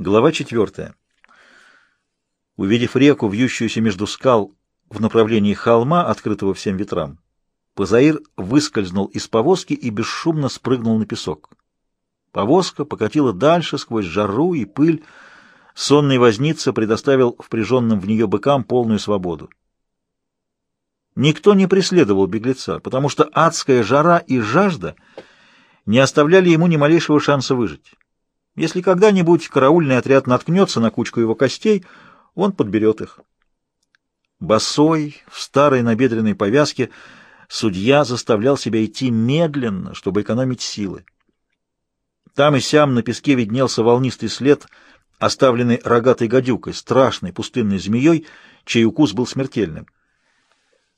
Глава четвертая. Увидев реку, вьющуюся между скал в направлении холма, открытого всем ветрам, Пазаир выскользнул из повозки и бесшумно спрыгнул на песок. Повозка покатила дальше сквозь жару и пыль. Сонный возница предоставил впряженным в нее быкам полную свободу. Никто не преследовал беглеца, потому что адская жара и жажда не оставляли ему ни малейшего шанса выжить. Если когда-нибудь караульный отряд наткнется на кучку его костей, он подберет их. Босой, в старой набедренной повязке, судья заставлял себя идти медленно, чтобы экономить силы. Там и сям на песке виднелся волнистый след, оставленный рогатой гадюкой, страшной пустынной змеей, чей укус был смертельным.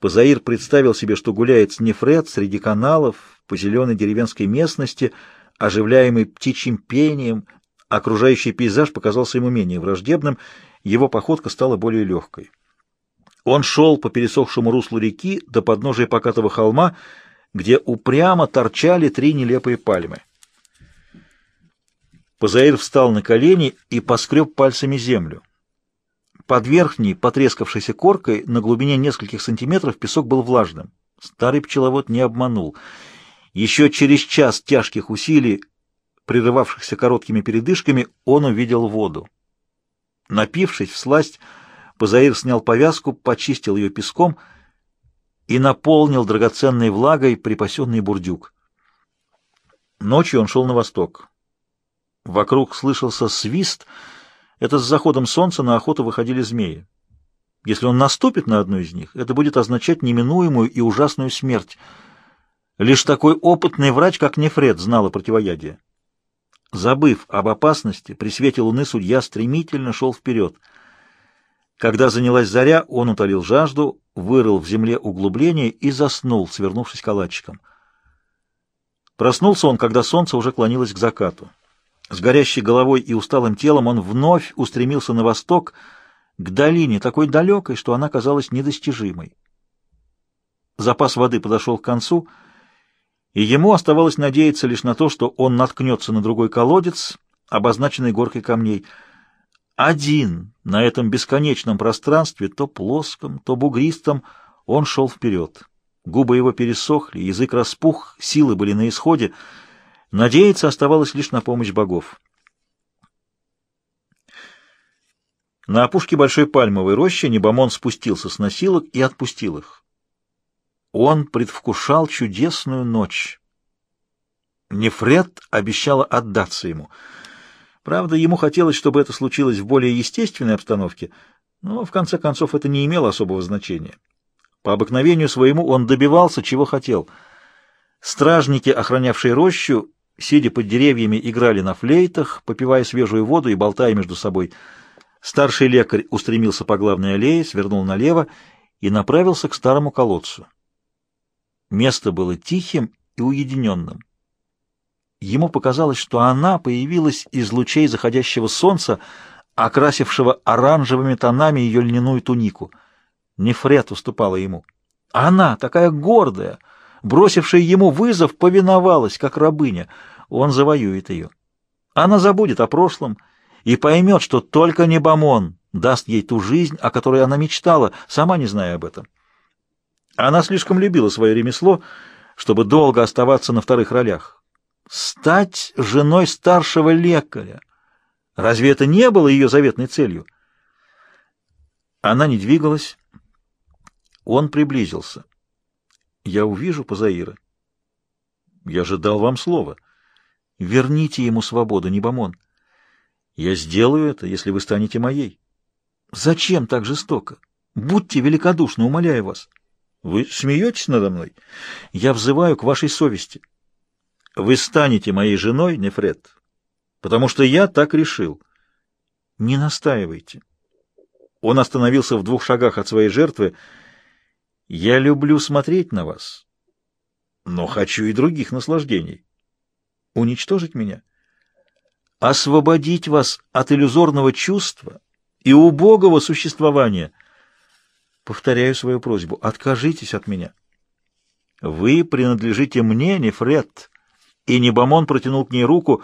Позаир представил себе, что гуляет с Нефред среди каналов по зеленой деревенской местности, оживляемый птичьим пением, окружающий пейзаж показался ему менее враждебным, его походка стала более легкой. Он шел по пересохшему руслу реки до подножия покатого холма, где упрямо торчали три нелепые пальмы. Позаир встал на колени и поскреб пальцами землю. Под верхней, потрескавшейся коркой, на глубине нескольких сантиметров песок был влажным. Старый пчеловод не обманул — еще через час тяжких усилий, прерывавшихся короткими передышками, он увидел воду. Напившись в сласть, Пазаир снял повязку, почистил ее песком и наполнил драгоценной влагой припасенный бурдюк. Ночью он шел на восток. Вокруг слышался свист. Это с заходом солнца на охоту выходили змеи. Если он наступит на одну из них, это будет означать неминуемую и ужасную смерть — Лишь такой опытный врач, как Нефред, знал о противоядии. Забыв об опасности, при свете луны судья стремительно шел вперед. Когда занялась заря, он утолил жажду, вырыл в земле углубление и заснул, свернувшись калачиком. Проснулся он, когда солнце уже клонилось к закату. С горящей головой и усталым телом он вновь устремился на восток, к долине, такой далекой, что она казалась недостижимой. Запас воды подошел к концу — и ему оставалось надеяться лишь на то, что он наткнется на другой колодец, обозначенный горкой камней. Один на этом бесконечном пространстве, то плоском, то бугристом, он шел вперед. Губы его пересохли, язык распух, силы были на исходе. Надеяться оставалось лишь на помощь богов. На опушке большой пальмовой рощи Небомон спустился с носилок и отпустил их. Он предвкушал чудесную ночь. Нефред обещала отдаться ему. Правда, ему хотелось, чтобы это случилось в более естественной обстановке, но в конце концов это не имело особого значения. По обыкновению своему он добивался, чего хотел. Стражники, охранявшие рощу, сидя под деревьями, играли на флейтах, попивая свежую воду и болтая между собой. Старший лекарь устремился по главной аллее, свернул налево и направился к старому колодцу. Место было тихим и уединенным. Ему показалось, что она появилась из лучей заходящего солнца, окрасившего оранжевыми тонами ее льняную тунику. Нефред уступала ему. Она, такая гордая, бросившая ему вызов, повиновалась, как рабыня. Он завоюет ее. Она забудет о прошлом и поймет, что только Небомон даст ей ту жизнь, о которой она мечтала, сама не зная об этом. Она слишком любила свое ремесло, чтобы долго оставаться на вторых ролях. Стать женой старшего лекаря. Разве это не было ее заветной целью? Она не двигалась. Он приблизился. Я увижу Пазаира. Я же дал вам слово. Верните ему свободу, Небомон. Я сделаю это, если вы станете моей. Зачем так жестоко? Будьте великодушны, умоляю вас. Вы смеетесь надо мной? Я взываю к вашей совести. Вы станете моей женой, Нефред, потому что я так решил. Не настаивайте. Он остановился в двух шагах от своей жертвы. Я люблю смотреть на вас, но хочу и других наслаждений. Уничтожить меня? Освободить вас от иллюзорного чувства и убогого существования — Повторяю свою просьбу. Откажитесь от меня. Вы принадлежите мне, Нефред. И Небомон протянул к ней руку,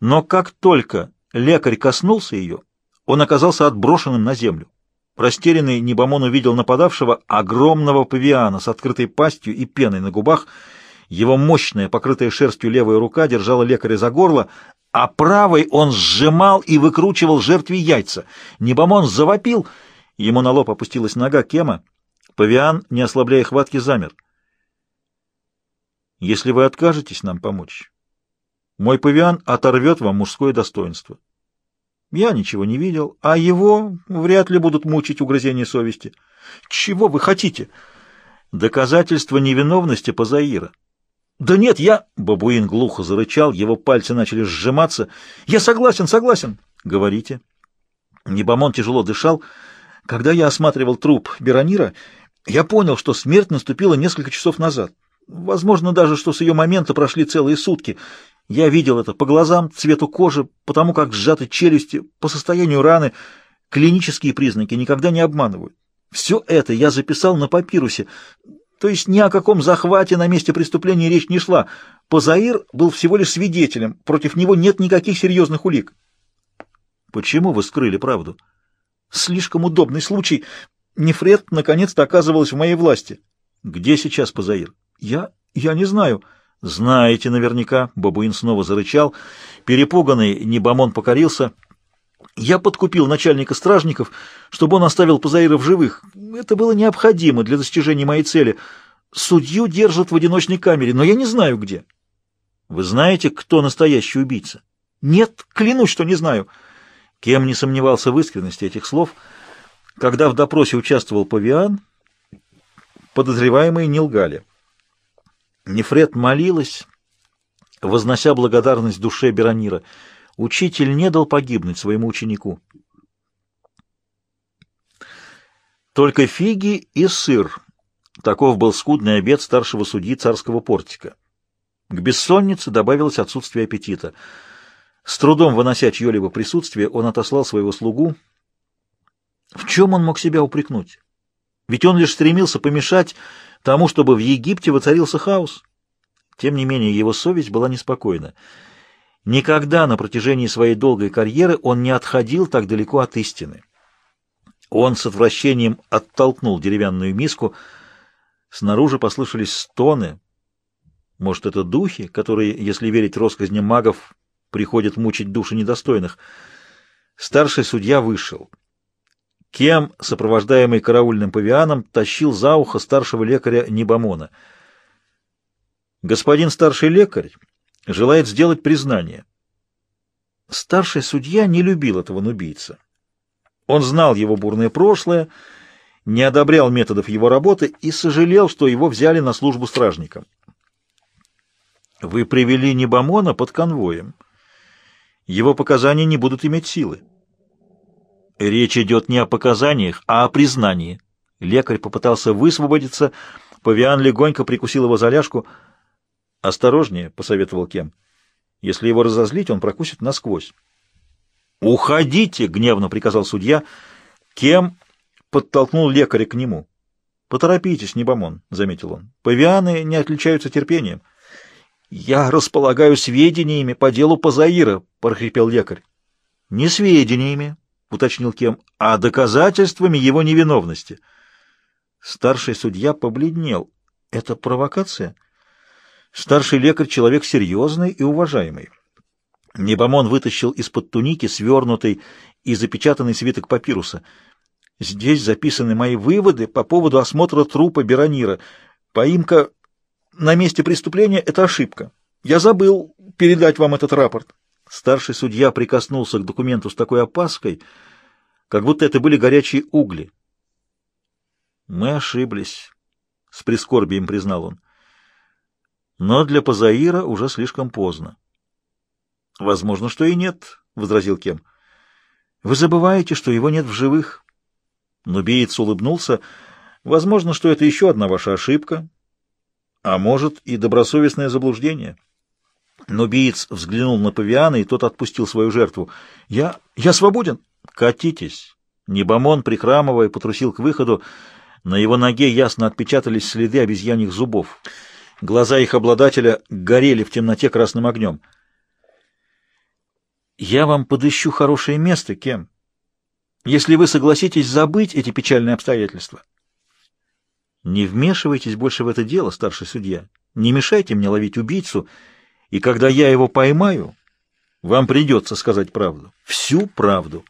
но как только Лекарь коснулся ее, он оказался отброшенным на землю. Растерянный Небомон увидел нападавшего огромного павиана с открытой пастью и пеной на губах. Его мощная, покрытая шерстью левая рука держала лекаря за горло, а правой он сжимал и выкручивал жертве яйца. Небомон завопил, ему на лоб опустилась нога Кема. Павиан, не ослабляя хватки, замер. «Если вы откажетесь нам помочь, мой павиан оторвет вам мужское достоинство». Я ничего не видел, а его вряд ли будут мучить угрызения совести. Чего вы хотите? Доказательство невиновности Пазаира. Да нет, я... Бабуин глухо зарычал, его пальцы начали сжиматься. Я согласен, согласен. Говорите. Небомон тяжело дышал. Когда я осматривал труп Беронира, я понял, что смерть наступила несколько часов назад. Возможно даже, что с ее момента прошли целые сутки. Я видел это по глазам, цвету кожи, потому как сжаты челюсти, по состоянию раны. Клинические признаки никогда не обманывают. Все это я записал на папирусе. То есть ни о каком захвате на месте преступления речь не шла. Позаир был всего лишь свидетелем. Против него нет никаких серьезных улик. Почему вы скрыли правду? Слишком удобный случай. Нефред наконец-то оказывалась в моей власти. Где сейчас Позаир? Я... я не знаю. «Знаете наверняка», — Бабуин снова зарычал. Перепуганный Небомон покорился. «Я подкупил начальника стражников, чтобы он оставил Пазаира в живых. Это было необходимо для достижения моей цели. Судью держат в одиночной камере, но я не знаю, где». «Вы знаете, кто настоящий убийца?» «Нет, клянусь, что не знаю». Кем не сомневался в искренности этих слов. Когда в допросе участвовал Павиан, подозреваемые не лгали. Нефред молилась, вознося благодарность душе Беронира. Учитель не дал погибнуть своему ученику. Только фиги и сыр. Таков был скудный обед старшего судьи царского портика. К бессоннице добавилось отсутствие аппетита. С трудом вынося чье-либо присутствие, он отослал своего слугу. В чем он мог себя упрекнуть? Ведь он лишь стремился помешать тому, чтобы в Египте воцарился хаос. Тем не менее, его совесть была неспокойна. Никогда на протяжении своей долгой карьеры он не отходил так далеко от истины. Он с отвращением оттолкнул деревянную миску. Снаружи послышались стоны. Может, это духи, которые, если верить россказням магов, приходят мучить души недостойных. Старший судья вышел. Кем, сопровождаемый караульным павианом, тащил за ухо старшего лекаря Небомона. Господин старший лекарь желает сделать признание. Старший судья не любил этого нубийца. Он знал его бурное прошлое, не одобрял методов его работы и сожалел, что его взяли на службу стражникам. Вы привели Небомона под конвоем. Его показания не будут иметь силы. Речь идет не о показаниях, а о признании. Лекарь попытался высвободиться, Павиан легонько прикусил его за ляжку. «Осторожнее», — посоветовал Кем. «Если его разозлить, он прокусит насквозь». «Уходите!» — гневно приказал судья. Кем подтолкнул лекаря к нему. «Поторопитесь, Небомон», — заметил он. «Павианы не отличаются терпением». «Я располагаю сведениями по делу Пазаира», — прохрипел лекарь. «Не сведениями, — уточнил Кем, — а доказательствами его невиновности. Старший судья побледнел. Это провокация? Старший лекарь — человек серьезный и уважаемый. Небомон вытащил из-под туники свернутый и запечатанный свиток папируса. Здесь записаны мои выводы по поводу осмотра трупа Беронира. Поимка на месте преступления — это ошибка. Я забыл передать вам этот рапорт. Старший судья прикоснулся к документу с такой опаской, как будто это были горячие угли. «Мы ошиблись», — с прискорбием признал он. «Но для Пазаира уже слишком поздно». «Возможно, что и нет», — возразил Кем. «Вы забываете, что его нет в живых». Нубиец улыбнулся. «Возможно, что это еще одна ваша ошибка, а может и добросовестное заблуждение». Нубиец взглянул на павиана, и тот отпустил свою жертву. «Я... я свободен!» «Катитесь!» Небомон, прихрамывая, потрусил к выходу. На его ноге ясно отпечатались следы обезьяньих зубов. Глаза их обладателя горели в темноте красным огнем. Я вам подыщу хорошее место, Кем, если вы согласитесь забыть эти печальные обстоятельства. Не вмешивайтесь больше в это дело, старший судья. Не мешайте мне ловить убийцу, и когда я его поймаю, вам придется сказать правду, всю правду.